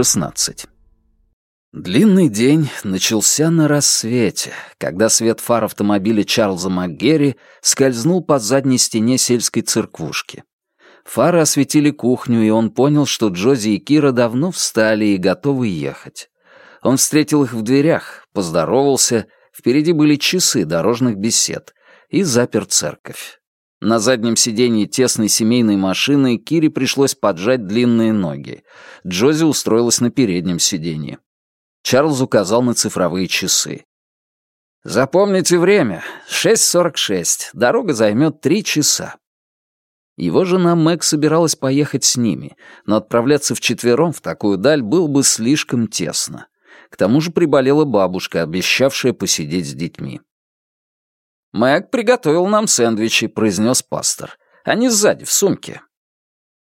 16. Длинный день начался на рассвете, когда свет фар автомобиля Чарльза МакГерри скользнул по задней стене сельской церквушки. Фары осветили кухню, и он понял, что Джози и Кира давно встали и готовы ехать. Он встретил их в дверях, поздоровался, впереди были часы дорожных бесед, и запер церковь. На заднем сиденье тесной семейной машины Кире пришлось поджать длинные ноги. Джози устроилась на переднем сиденье. Чарльз указал на цифровые часы. «Запомните время. 6.46. Дорога займет три часа». Его жена Мэг собиралась поехать с ними, но отправляться вчетвером в такую даль было бы слишком тесно. К тому же приболела бабушка, обещавшая посидеть с детьми. «Мэг приготовил нам сэндвичи», — произнес пастор. «Они сзади, в сумке».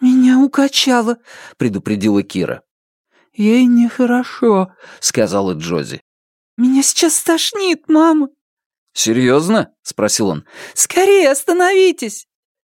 «Меня укачало», — предупредила Кира. «Ей нехорошо», — сказала Джози. «Меня сейчас стошнит, мама». «Серьезно?» — спросил он. «Скорее остановитесь!»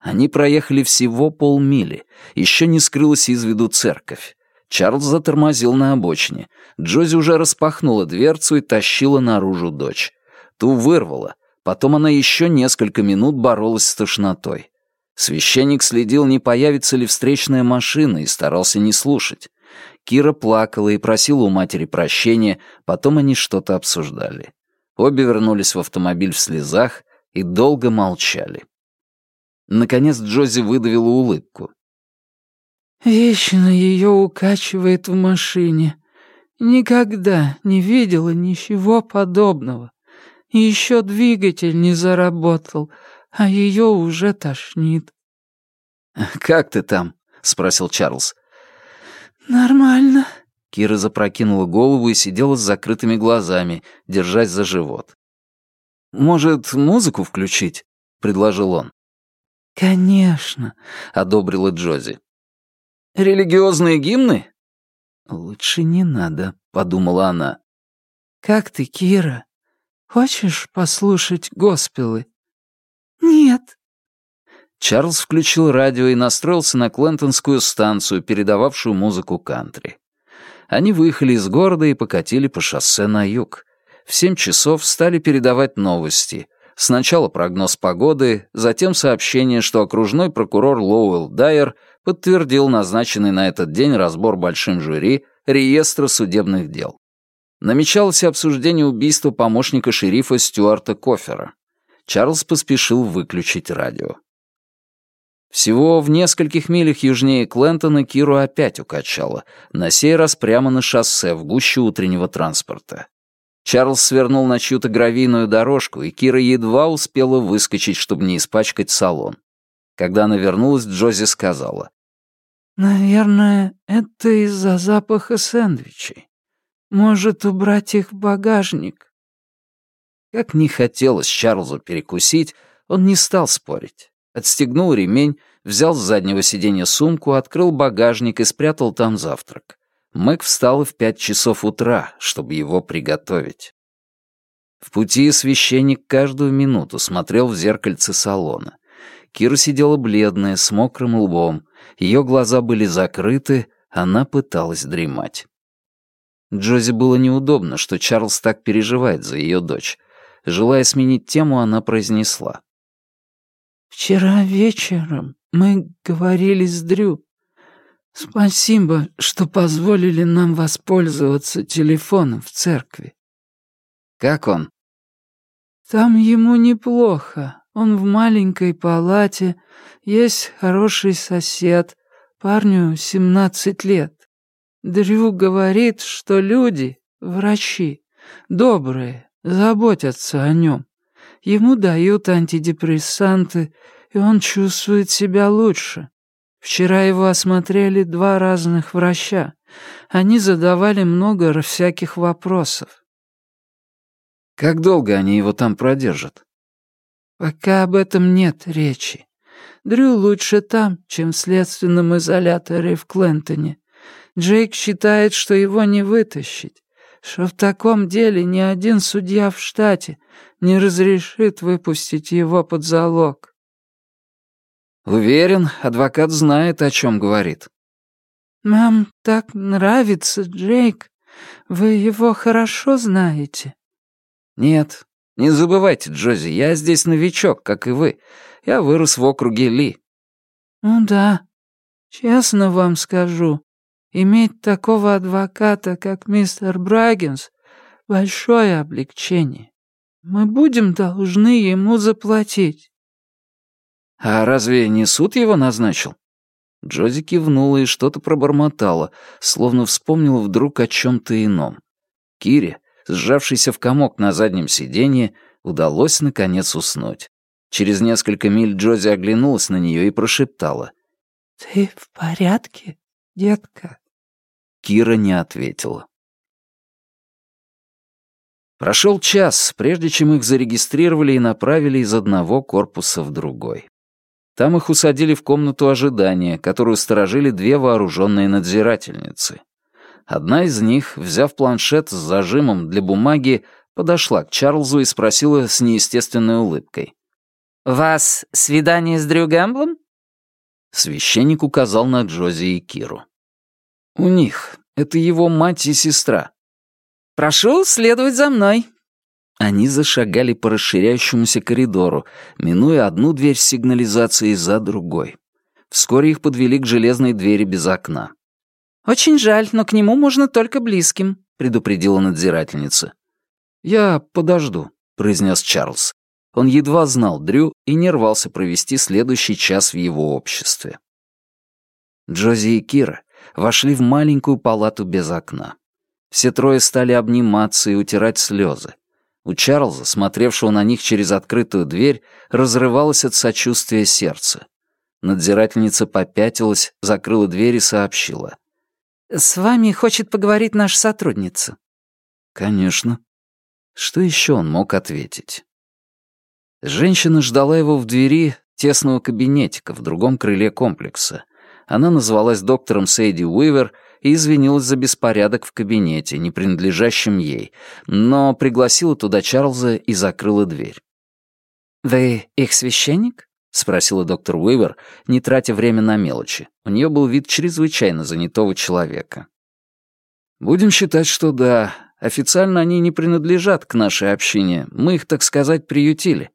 Они проехали всего полмили. Еще не скрылась из виду церковь. Чарльз затормозил на обочине. Джози уже распахнула дверцу и тащила наружу дочь. Ту вырвала. Потом она еще несколько минут боролась с тошнотой. Священник следил, не появится ли встречная машина, и старался не слушать. Кира плакала и просила у матери прощения, потом они что-то обсуждали. Обе вернулись в автомобиль в слезах и долго молчали. Наконец Джози выдавила улыбку. «Вечно ее укачивает в машине. Никогда не видела ничего подобного. Еще двигатель не заработал, а ее уже тошнит». «Как ты там?» — спросил Чарльз. «Нормально». Кира запрокинула голову и сидела с закрытыми глазами, держась за живот. «Может, музыку включить?» — предложил он. «Конечно», — одобрила Джози. «Религиозные гимны?» «Лучше не надо», — подумала она. «Как ты, Кира? Хочешь послушать госпелы?» «Нет». Чарльз включил радио и настроился на Клентонскую станцию, передававшую музыку кантри. Они выехали из города и покатили по шоссе на юг. В семь часов стали передавать новости. Сначала прогноз погоды, затем сообщение, что окружной прокурор Лоуэлл Дайер подтвердил назначенный на этот день разбор большим жюри реестра судебных дел намечалось обсуждение убийства помощника шерифа Стюарта Кофера. Чарльз поспешил выключить радио. Всего в нескольких милях южнее Клентона Киру опять укачало, на сей раз прямо на шоссе в гущу утреннего транспорта. Чарльз свернул на чью-то гравийную дорожку, и Кира едва успела выскочить, чтобы не испачкать салон. Когда она вернулась, Джози сказала. «Наверное, это из-за запаха сэндвичей. Может, убрать их в багажник?» Как не хотелось Чарльзу перекусить, он не стал спорить. Отстегнул ремень, взял с заднего сиденья сумку, открыл багажник и спрятал там завтрак. Мэг встал в пять часов утра, чтобы его приготовить. В пути священник каждую минуту смотрел в зеркальце салона. Кира сидела бледная, с мокрым лбом. Ее глаза были закрыты, она пыталась дремать. Джози было неудобно, что Чарльз так переживает за ее дочь. Желая сменить тему, она произнесла. «Вчера вечером мы говорили с Дрю. Спасибо, что позволили нам воспользоваться телефоном в церкви». «Как он?» «Там ему неплохо. Он в маленькой палате, есть хороший сосед, парню семнадцать лет. Дрю говорит, что люди, врачи, добрые, заботятся о нем. Ему дают антидепрессанты, и он чувствует себя лучше. Вчера его осмотрели два разных врача. Они задавали много всяких вопросов. Как долго они его там продержат? Пока об этом нет речи. Дрю лучше там, чем в следственном изоляторе в Клентоне. Джейк считает, что его не вытащить, что в таком деле ни один судья в штате не разрешит выпустить его под залог. Уверен, адвокат знает, о чем говорит. «Нам так нравится Джейк. Вы его хорошо знаете?» «Нет. Не забывайте, Джози, я здесь новичок, как и вы. Я вырос в округе Ли». «Ну да. Честно вам скажу, иметь такого адвоката, как мистер Браггинс, большое облегчение. Мы будем должны ему заплатить». «А разве не суд его назначил?» Джози кивнула и что-то пробормотала, словно вспомнила вдруг о чем-то ином. Кире, сжавшейся в комок на заднем сиденье, удалось наконец уснуть. Через несколько миль Джози оглянулась на нее и прошептала. «Ты в порядке, детка?» Кира не ответила. Прошел час, прежде чем их зарегистрировали и направили из одного корпуса в другой. Там их усадили в комнату ожидания, которую сторожили две вооруженные надзирательницы. Одна из них, взяв планшет с зажимом для бумаги, подошла к Чарльзу и спросила с неестественной улыбкой. «Вас свидание с Дрю Гэмблом?» Священник указал на Джози и Киру. «У них. Это его мать и сестра». «Прошу следовать за мной», они зашагали по расширяющемуся коридору, минуя одну дверь сигнализации за другой. Вскоре их подвели к железной двери без окна. «Очень жаль, но к нему можно только близким», — предупредила надзирательница. «Я подожду», — произнес Чарльз. Он едва знал Дрю и не рвался провести следующий час в его обществе. Джози и Кира вошли в маленькую палату без окна. Все трое стали обниматься и утирать слезы. У Чарльза, смотревшего на них через открытую дверь, разрывалось от сочувствия сердце. Надзирательница попятилась, закрыла дверь и сообщила. «С вами хочет поговорить наша сотрудница». «Конечно». Что еще он мог ответить? Женщина ждала его в двери тесного кабинетика в другом крыле комплекса. Она назвалась доктором Сейди Уивер и извинилась за беспорядок в кабинете, не принадлежащем ей, но пригласила туда Чарльза и закрыла дверь. «Вы их священник?» — спросила доктор Уивер, не тратя время на мелочи. У нее был вид чрезвычайно занятого человека. «Будем считать, что да. Официально они не принадлежат к нашей общине. Мы их, так сказать, приютили.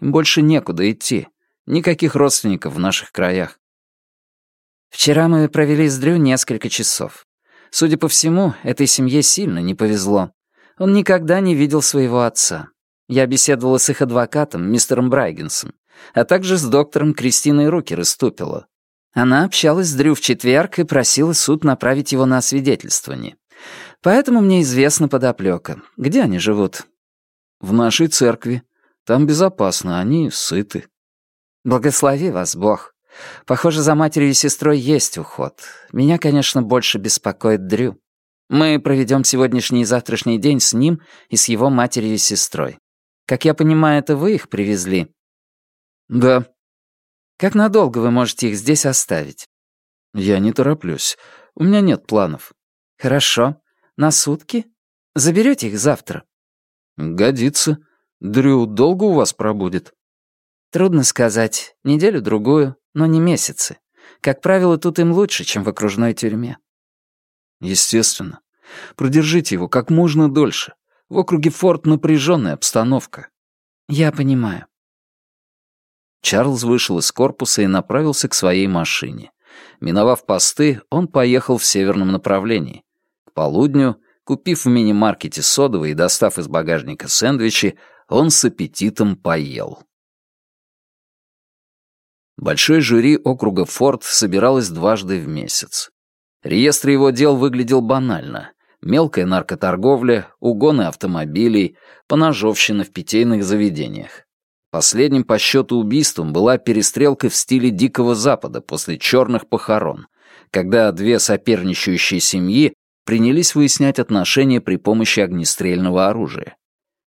Им больше некуда идти. Никаких родственников в наших краях. Вчера мы провели с Дрю несколько часов. Судя по всему, этой семье сильно не повезло. Он никогда не видел своего отца. Я беседовала с их адвокатом, мистером Брайгенсом, а также с доктором Кристиной Рукер из. Она общалась с Дрю в четверг и просила суд направить его на освидетельствование. Поэтому мне известна подоплека. Где они живут? В нашей церкви. Там безопасно, они сыты. Благослови вас, Бог. Похоже, за матерью и сестрой есть уход. Меня, конечно, больше беспокоит Дрю. Мы проведем сегодняшний и завтрашний день с ним и с его матерью и сестрой. Как я понимаю, это вы их привезли?» «Да». «Как надолго вы можете их здесь оставить?» «Я не тороплюсь. У меня нет планов». «Хорошо. На сутки? Заберете их завтра?» «Годится. Дрю долго у вас пробудет?» «Трудно сказать. Неделю-другую но не месяцы. Как правило, тут им лучше, чем в окружной тюрьме. Естественно. Продержите его как можно дольше. В округе Форт напряженная обстановка. Я понимаю. Чарльз вышел из корпуса и направился к своей машине. Миновав посты, он поехал в северном направлении. К полудню, купив в мини-маркете содовый и достав из багажника сэндвичи, он с аппетитом поел. Большой жюри округа Форд собиралось дважды в месяц. Реестр его дел выглядел банально. Мелкая наркоторговля, угоны автомобилей, поножовщина в питейных заведениях. Последним по счету убийством была перестрелка в стиле Дикого Запада после черных похорон, когда две соперничающие семьи принялись выяснять отношения при помощи огнестрельного оружия.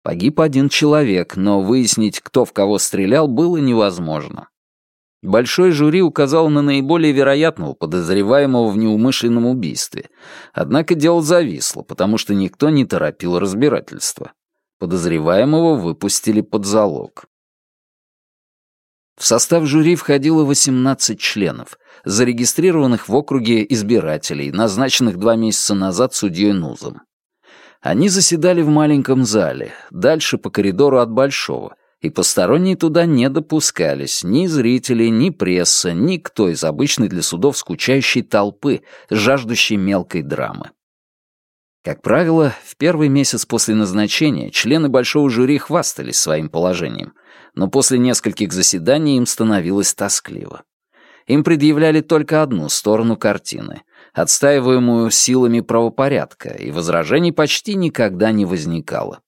Погиб один человек, но выяснить, кто в кого стрелял, было невозможно. Большой жюри указал на наиболее вероятного подозреваемого в неумышленном убийстве. Однако дело зависло, потому что никто не торопил разбирательство. Подозреваемого выпустили под залог. В состав жюри входило 18 членов, зарегистрированных в округе избирателей, назначенных два месяца назад судьей Нузом. Они заседали в маленьком зале, дальше по коридору от Большого, и посторонние туда не допускались ни зрители, ни пресса, никто из обычной для судов скучающей толпы, жаждущей мелкой драмы. Как правило, в первый месяц после назначения члены большого жюри хвастались своим положением, но после нескольких заседаний им становилось тоскливо. Им предъявляли только одну сторону картины, отстаиваемую силами правопорядка, и возражений почти никогда не возникало.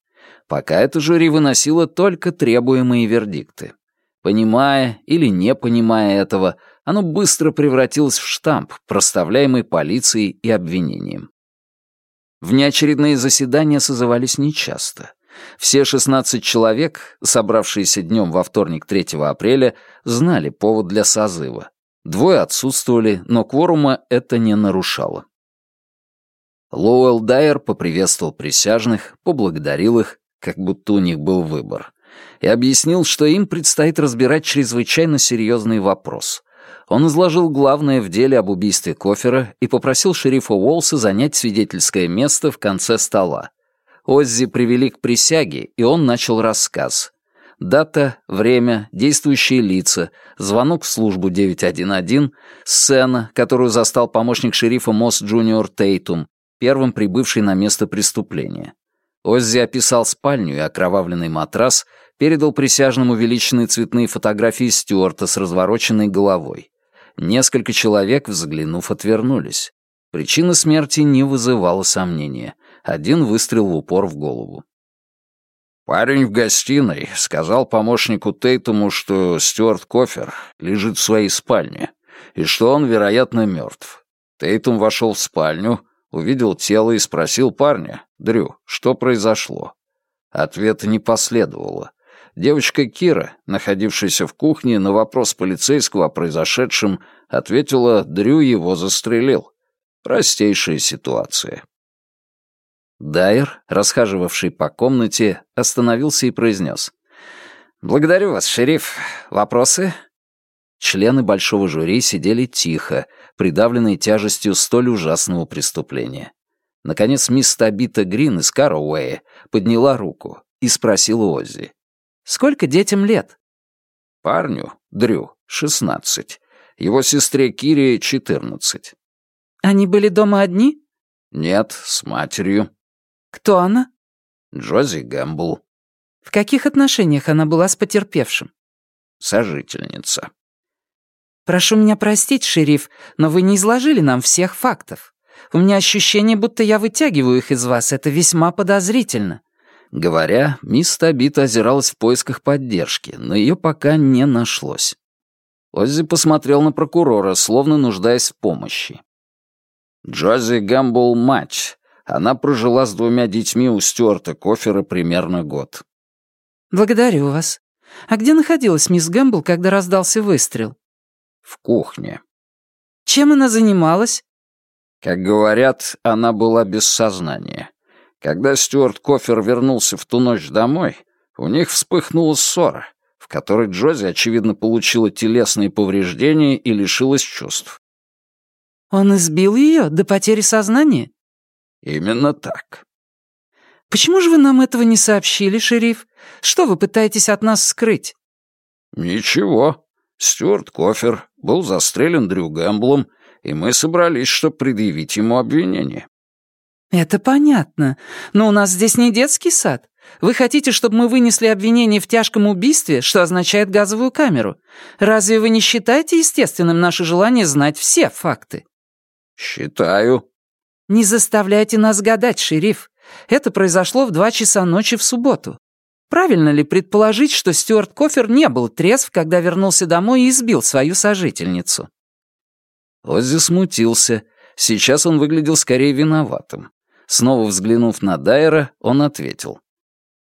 Пока это жюри выносило только требуемые вердикты. Понимая или не понимая этого, оно быстро превратилось в штамп, проставляемый полицией и обвинением. Внеочередные заседания созывались нечасто. Все 16 человек, собравшиеся днем во вторник 3 апреля, знали повод для созыва. Двое отсутствовали, но кворума это не нарушало. Лоуэлл Дайер поприветствовал присяжных, поблагодарил их как будто у них был выбор, и объяснил, что им предстоит разбирать чрезвычайно серьезный вопрос. Он изложил главное в деле об убийстве Кофера и попросил шерифа Уолса занять свидетельское место в конце стола. Оззи привели к присяге, и он начал рассказ. Дата, время, действующие лица, звонок в службу 911, сцена, которую застал помощник шерифа Мосс Джуниор Тейтум, первым прибывший на место преступления. Оззи описал спальню и окровавленный матрас, передал присяжным увеличенные цветные фотографии Стюарта с развороченной головой. Несколько человек, взглянув, отвернулись. Причина смерти не вызывала сомнения. Один выстрел в упор в голову. Парень в гостиной сказал помощнику Тейтуму, что Стюарт Кофер лежит в своей спальне и что он, вероятно, мертв. Тейтум вошел в спальню, увидел тело и спросил парня, «Дрю, что произошло?» Ответа не последовало. Девочка Кира, находившаяся в кухне, на вопрос полицейского о произошедшем, ответила, Дрю его застрелил. Простейшая ситуация. Дайер, расхаживавший по комнате, остановился и произнес. «Благодарю вас, шериф. Вопросы?» Члены большого жюри сидели тихо, придавленные тяжестью столь ужасного преступления. Наконец мисс Табита Грин из Карауэя подняла руку и спросила Оззи. «Сколько детям лет?» «Парню, Дрю, шестнадцать. Его сестре Кире четырнадцать». «Они были дома одни?» «Нет, с матерью». «Кто она?» «Джози Гэмбл». «В каких отношениях она была с потерпевшим?» «Сожительница». «Прошу меня простить, шериф, но вы не изложили нам всех фактов. У меня ощущение, будто я вытягиваю их из вас. Это весьма подозрительно». Говоря, мисс Табит озиралась в поисках поддержки, но ее пока не нашлось. Оззи посмотрел на прокурора, словно нуждаясь в помощи. Джози Гэмбл — мать. Она прожила с двумя детьми у Стюарта Кофера примерно год. «Благодарю вас. А где находилась мисс Гэмбл, когда раздался выстрел?» «В кухне». «Чем она занималась?» Как говорят, она была без сознания. Когда Стюарт Кофер вернулся в ту ночь домой, у них вспыхнула ссора, в которой Джози, очевидно, получила телесные повреждения и лишилась чувств. «Он избил ее до потери сознания?» «Именно так». «Почему же вы нам этого не сообщили, шериф? Что вы пытаетесь от нас скрыть?» «Ничего. Стюарт Кофер был застрелен Дрю Гэмблом, и мы собрались, чтобы предъявить ему обвинение». «Это понятно. Но у нас здесь не детский сад. Вы хотите, чтобы мы вынесли обвинение в тяжком убийстве, что означает газовую камеру? Разве вы не считаете естественным наше желание знать все факты?» «Считаю». «Не заставляйте нас гадать, шериф. Это произошло в два часа ночи в субботу. Правильно ли предположить, что Стюарт Кофер не был трезв, когда вернулся домой и избил свою сожительницу?» Оззи смутился. Сейчас он выглядел скорее виноватым. Снова взглянув на Дайера, он ответил.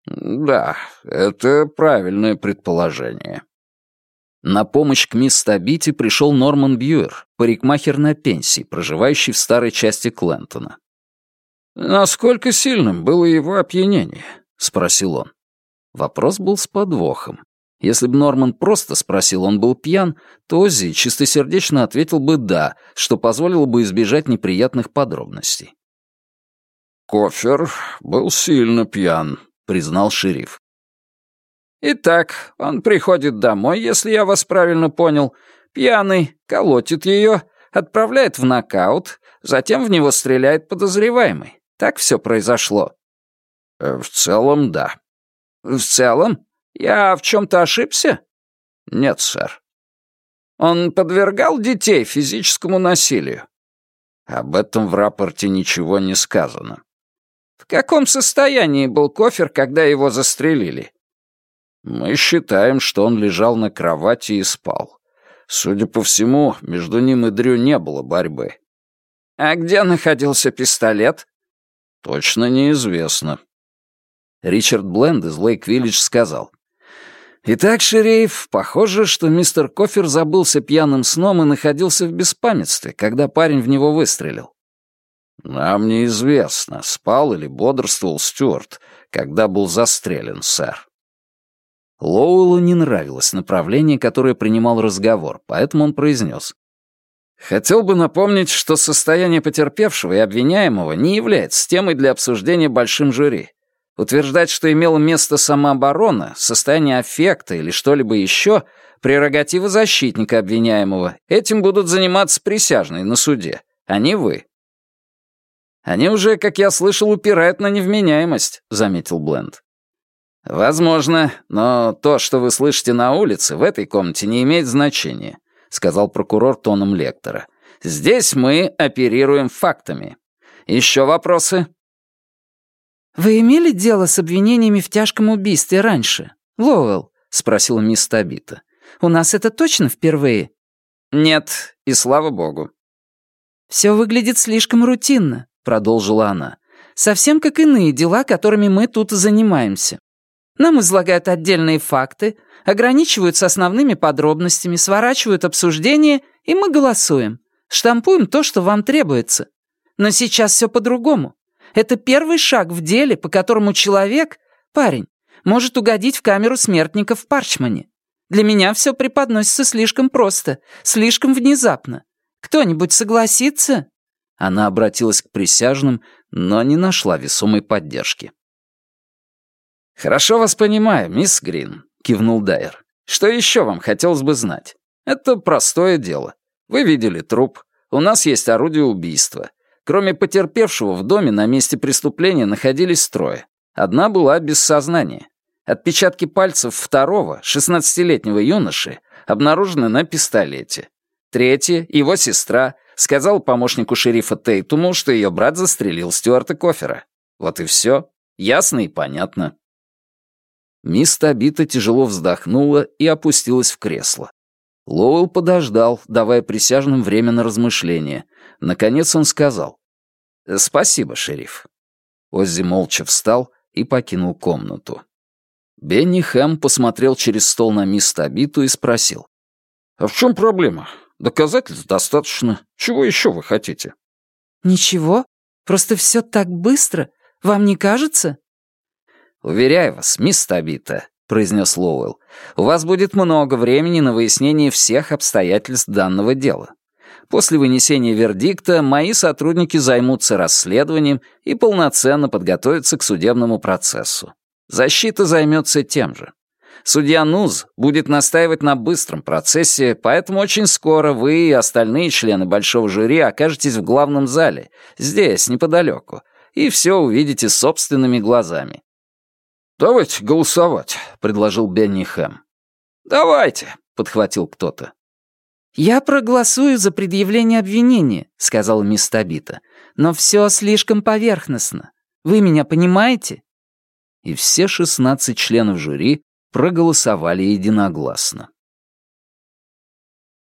«Да, это правильное предположение». На помощь к мисс Табити пришел Норман Бьюер, парикмахер на пенсии, проживающий в старой части Клентона. «Насколько сильным было его опьянение?» — спросил он. Вопрос был с подвохом. Если бы Норман просто спросил, он был пьян, то Оззи чистосердечно ответил бы «да», что позволило бы избежать неприятных подробностей. «Кофер был сильно пьян», — признал шериф. «Итак, он приходит домой, если я вас правильно понял, пьяный, колотит ее, отправляет в нокаут, затем в него стреляет подозреваемый. Так все произошло?» э, «В целом, да». «В целом? Я в чем-то ошибся?» «Нет, сэр». «Он подвергал детей физическому насилию?» «Об этом в рапорте ничего не сказано». В каком состоянии был кофер, когда его застрелили? Мы считаем, что он лежал на кровати и спал. Судя по всему, между ним и Дрю не было борьбы. А где находился пистолет? Точно неизвестно. Ричард Бленд из Лейк-Виллидж сказал. «Итак, шериф, похоже, что мистер Кофер забылся пьяным сном и находился в беспамятстве, когда парень в него выстрелил. «Нам неизвестно, спал или бодрствовал Стюарт, когда был застрелен, сэр». Лоуэллу не нравилось направление, которое принимал разговор, поэтому он произнес. «Хотел бы напомнить, что состояние потерпевшего и обвиняемого не является темой для обсуждения большим жюри. Утверждать, что имела место самооборона, состояние аффекта или что-либо еще — прерогатива защитника обвиняемого. Этим будут заниматься присяжные на суде, а не вы. Они уже, как я слышал, упирают на невменяемость», — заметил Бленд. «Возможно, но то, что вы слышите на улице, в этой комнате не имеет значения», — сказал прокурор тоном лектора. «Здесь мы оперируем фактами. Еще вопросы?» «Вы имели дело с обвинениями в тяжком убийстве раньше, Лоуэлл?» — спросила мисс Табита. «У нас это точно впервые?» «Нет, и слава богу». «Все выглядит слишком рутинно. — продолжила она, «совсем как иные дела, которыми мы тут занимаемся. Нам излагают отдельные факты, ограничиваются основными подробностями, сворачивают обсуждение, и мы голосуем. Штампуем то, что вам требуется. Но сейчас все по-другому. Это первый шаг в деле, по которому человек, парень, может угодить в камеру смертника в Парчмане. Для меня все преподносится слишком просто, слишком внезапно. Кто-нибудь согласится?» Она обратилась к присяжным, но не нашла весомой поддержки. «Хорошо вас понимаю, мисс Грин», — кивнул Дайер. «Что еще вам хотелось бы знать? Это простое дело. Вы видели труп. У нас есть орудие убийства. Кроме потерпевшего в доме на месте преступления находились трое. Одна была без сознания. Отпечатки пальцев второго, 16-летнего юноши, обнаружены на пистолете. Третья, его сестра, Сказал помощнику шерифа Тейтуму, что ее брат застрелил Стюарта Кофера. Вот и все. Ясно и понятно. Мисс Табита тяжело вздохнула и опустилась в кресло. Лоуэлл подождал, давая присяжным время на размышление. Наконец он сказал. «Спасибо, шериф». Оззи молча встал и покинул комнату. Бенни Хэм посмотрел через стол на мисс Табиту и спросил. «А в чем проблема? Доказательств достаточно. Чего еще вы хотите?» «Ничего. Просто все так быстро. Вам не кажется?» «Уверяю вас, мисс Табита», — произнес Лоуэлл, «у вас будет много времени на выяснение всех обстоятельств данного дела. После вынесения вердикта мои сотрудники займутся расследованием и полноценно подготовятся к судебному процессу. Защита займется тем же. Судья Нуз будет настаивать на быстром процессе, поэтому очень скоро вы и остальные члены большого жюри окажетесь в главном зале, здесь, неподалеку, и все увидите собственными глазами. «Давайте голосовать», — предложил Бенни Хэм. «Давайте», — подхватил кто-то. «Я проголосую за предъявление обвинения», — сказала мисс Табита. «Но все слишком поверхностно. Вы меня понимаете?» И все шестнадцать членов жюри проголосовали единогласно.